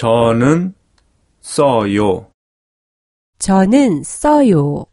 저는 써요. 저는 써요.